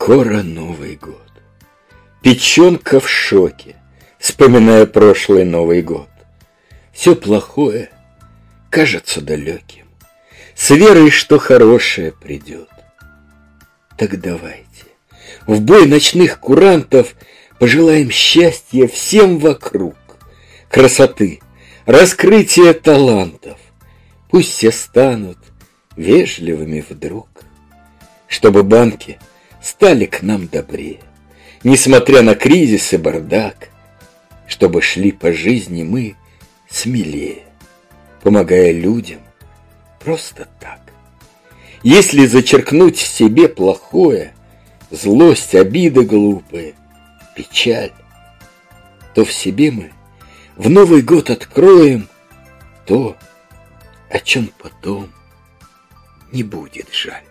Скоро Новый год. Печенка в шоке, вспоминая прошлый Новый год. Все плохое кажется далеким, с верой, что хорошее придет. Так давайте, в бой ночных курантов пожелаем счастья всем вокруг, красоты, раскрытия талантов. Пусть все станут вежливыми вдруг, чтобы банки стали к нам добрее, несмотря на кризис и бардак, чтобы шли по жизни мы смелее, помогая людям просто так. Если зачеркнуть в себе плохое, злость, обиды глупые, печаль, то в себе мы в Новый год откроем то, о чем потом не будет жаль.